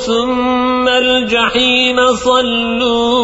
ثم الجحيم صلوا